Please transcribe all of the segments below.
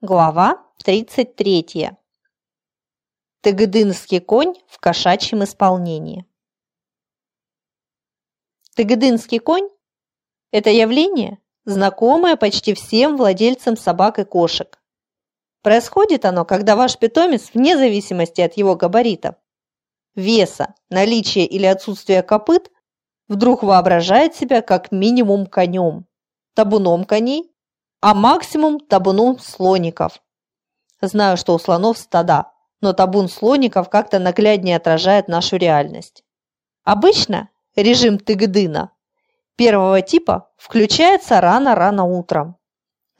Глава 33. Тыгдынский конь в кошачьем исполнении. Тыгдынский конь – это явление, знакомое почти всем владельцам собак и кошек. Происходит оно, когда ваш питомец, вне зависимости от его габаритов, веса, наличия или отсутствия копыт, вдруг воображает себя как минимум конем, табуном коней а максимум табуном слоников. Знаю, что у слонов стада, но табун слоников как-то нагляднее отражает нашу реальность. Обычно режим тыгдына первого типа включается рано-рано утром.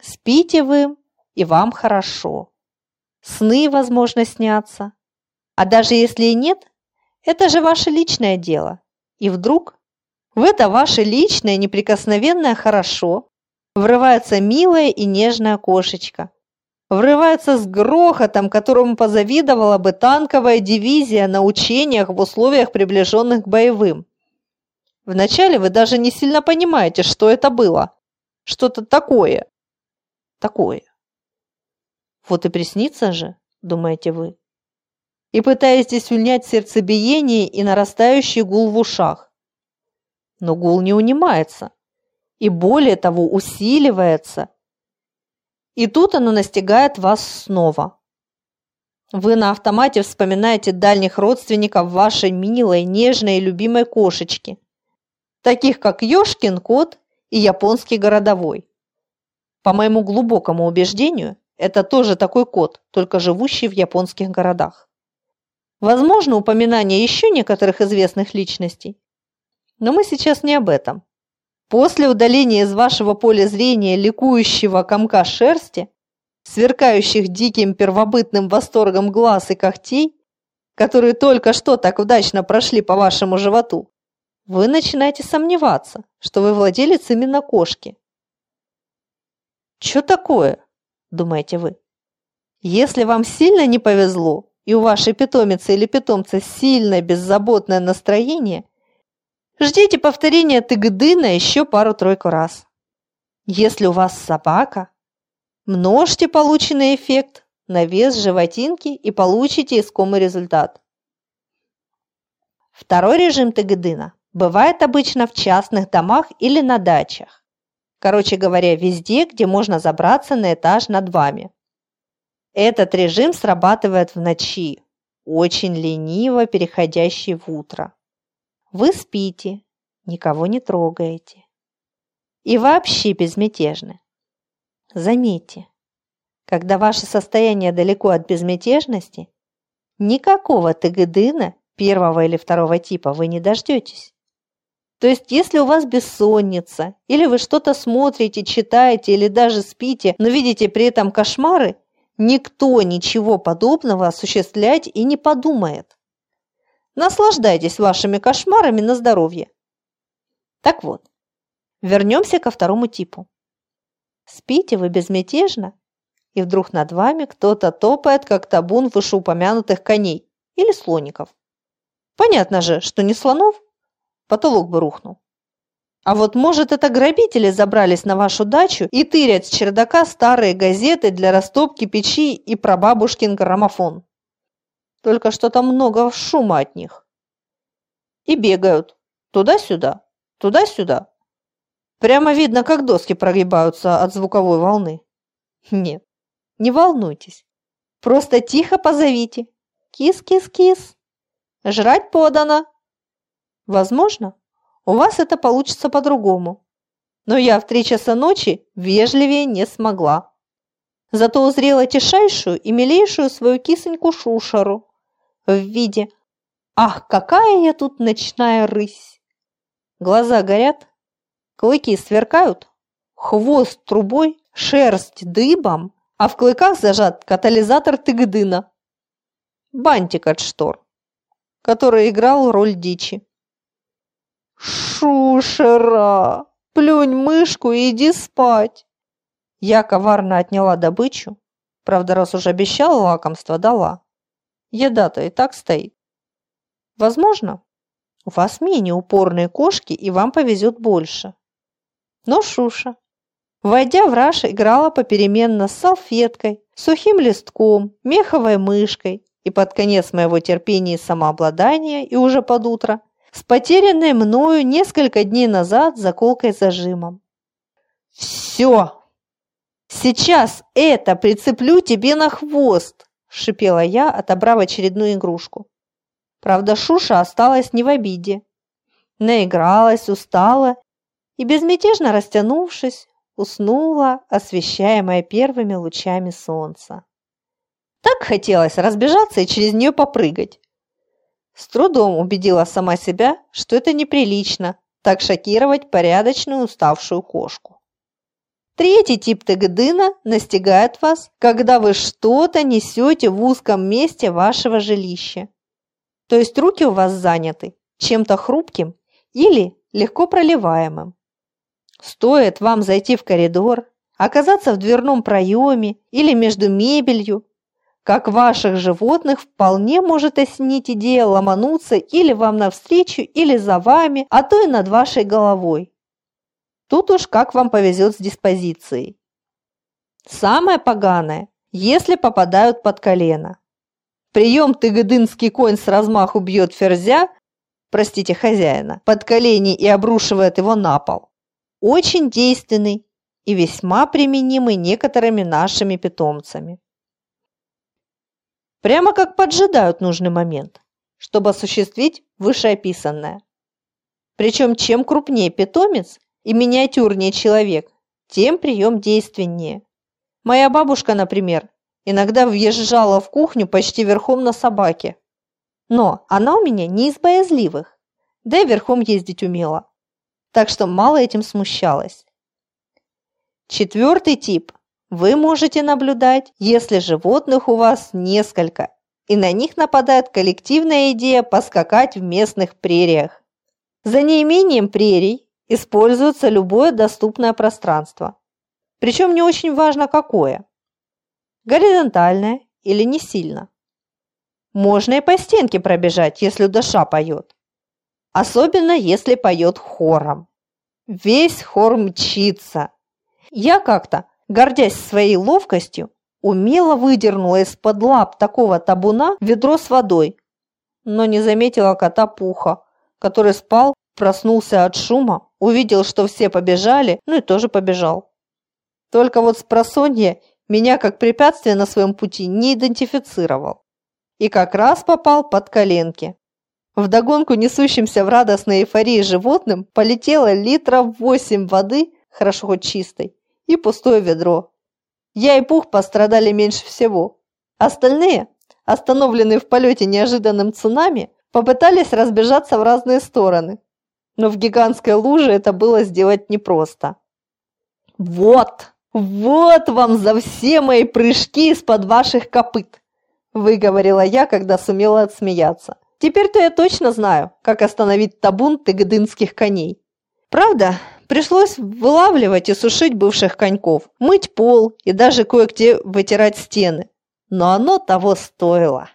Спите вы, и вам хорошо. Сны, возможно, снятся. А даже если и нет, это же ваше личное дело. И вдруг в это ваше личное неприкосновенное хорошо Врывается милая и нежная кошечка. Врывается с грохотом, которому позавидовала бы танковая дивизия на учениях в условиях, приближенных к боевым. Вначале вы даже не сильно понимаете, что это было. Что-то такое. Такое. Вот и приснится же, думаете вы. И пытаетесь унять сердцебиение и нарастающий гул в ушах. Но гул не унимается и более того усиливается. И тут оно настигает вас снова. Вы на автомате вспоминаете дальних родственников вашей милой, нежной и любимой кошечки, таких как Ёшкин кот и японский городовой. По моему глубокому убеждению, это тоже такой кот, только живущий в японских городах. Возможно, упоминание еще некоторых известных личностей, но мы сейчас не об этом. После удаления из вашего поля зрения ликующего комка шерсти, сверкающих диким первобытным восторгом глаз и когтей, которые только что так удачно прошли по вашему животу, вы начинаете сомневаться, что вы владелец именно кошки. «Что такое?» – думаете вы. Если вам сильно не повезло, и у вашей питомицы или питомца сильное беззаботное настроение, Ждите повторения тыгдына еще пару-тройку раз. Если у вас собака, множьте полученный эффект на вес животинки и получите искомый результат. Второй режим тыгдына бывает обычно в частных домах или на дачах. Короче говоря, везде, где можно забраться на этаж над вами. Этот режим срабатывает в ночи, очень лениво переходящий в утро. Вы спите, никого не трогаете. И вообще безмятежны. Заметьте, когда ваше состояние далеко от безмятежности, никакого тыгдына первого или второго типа вы не дождетесь. То есть, если у вас бессонница, или вы что-то смотрите, читаете или даже спите, но видите при этом кошмары, никто ничего подобного осуществлять и не подумает. Наслаждайтесь вашими кошмарами на здоровье. Так вот, вернемся ко второму типу. Спите вы безмятежно, и вдруг над вами кто-то топает, как табун вышеупомянутых коней или слоников. Понятно же, что не слонов, потолок бы рухнул. А вот может это грабители забрались на вашу дачу и тырят с чердака старые газеты для растопки печи и прабабушкин граммофон. Только что-то много шума от них. И бегают туда-сюда, туда-сюда. Прямо видно, как доски прогибаются от звуковой волны. Нет, не волнуйтесь. Просто тихо позовите. Кис-кис-кис. Жрать подано. Возможно, у вас это получится по-другому. Но я в три часа ночи вежливее не смогла. Зато узрела тишайшую и милейшую свою кисоньку Шушару, в виде «Ах, какая я тут ночная рысь!» Глаза горят, клыки сверкают, хвост трубой, шерсть дыбом, а в клыках зажат катализатор тыгдына. Бантик от штор, который играл роль дичи. «Шушера! Плюнь мышку и иди спать!» Я коварно отняла добычу, правда, раз уже обещала лакомство, дала. Еда-то и так стоит. Возможно, у вас менее упорные кошки, и вам повезет больше. Но Шуша, Войдя в раж, играла попеременно с салфеткой, сухим листком, меховой мышкой и под конец моего терпения и самообладания, и уже под утро, с потерянной мною несколько дней назад заколкой-зажимом. «Все! Сейчас это прицеплю тебе на хвост!» – шипела я, отобрав очередную игрушку. Правда, Шуша осталась не в обиде. Наигралась, устала и, безмятежно растянувшись, уснула, освещаемая первыми лучами солнца. Так хотелось разбежаться и через нее попрыгать. С трудом убедила сама себя, что это неприлично так шокировать порядочную уставшую кошку. Третий тип тагдына настигает вас, когда вы что-то несете в узком месте вашего жилища. То есть руки у вас заняты чем-то хрупким или легко проливаемым. Стоит вам зайти в коридор, оказаться в дверном проеме или между мебелью, как ваших животных вполне может осенить идея ломануться или вам навстречу, или за вами, а то и над вашей головой. Тут уж как вам повезет с диспозицией. Самое поганое, если попадают под колено. Прием тыгыдынский конь с размаху бьет ферзя, простите, хозяина, под колени и обрушивает его на пол очень действенный и весьма применимый некоторыми нашими питомцами. Прямо как поджидают нужный момент, чтобы осуществить вышеописанное. Причем чем крупнее питомец и миниатюрнее человек, тем прием действеннее. Моя бабушка, например, иногда въезжала в кухню почти верхом на собаке. Но она у меня не из боязливых, да и верхом ездить умела так что мало этим смущалась. Четвертый тип вы можете наблюдать, если животных у вас несколько, и на них нападает коллективная идея поскакать в местных прериях. За неимением прерий используется любое доступное пространство. Причем не очень важно какое. Горизонтальное или не сильно. Можно и по стенке пробежать, если душа поет особенно если поет хором. Весь хор мчится. Я как-то, гордясь своей ловкостью, умело выдернула из-под лап такого табуна ведро с водой, но не заметила кота Пуха, который спал, проснулся от шума, увидел, что все побежали, ну и тоже побежал. Только вот с просонья меня как препятствие на своем пути не идентифицировал и как раз попал под коленки. Вдогонку несущимся в радостной эйфории животным полетело литров восемь воды, хорошо хоть чистой, и пустое ведро. Я и Пух пострадали меньше всего. Остальные, остановленные в полете неожиданным цунами, попытались разбежаться в разные стороны. Но в гигантской луже это было сделать непросто. «Вот! Вот вам за все мои прыжки из-под ваших копыт!» выговорила я, когда сумела отсмеяться. Теперь-то я точно знаю, как остановить табун тыгдынских коней. Правда, пришлось вылавливать и сушить бывших коньков, мыть пол и даже кое-где вытирать стены. Но оно того стоило.